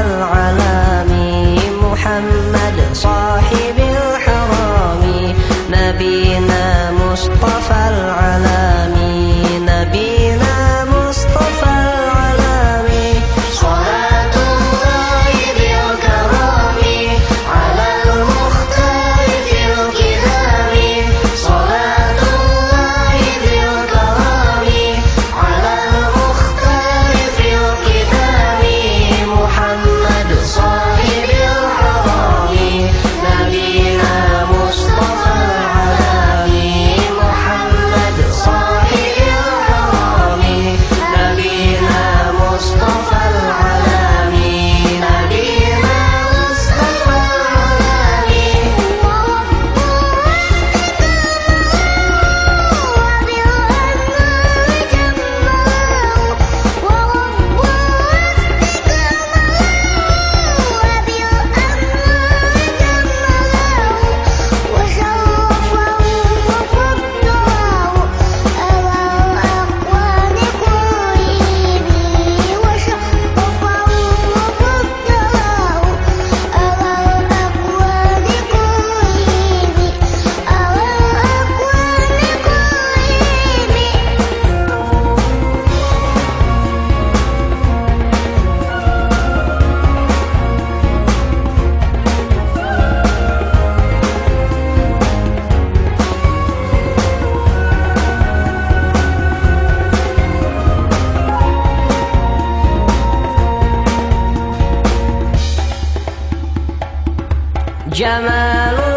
العلا جمال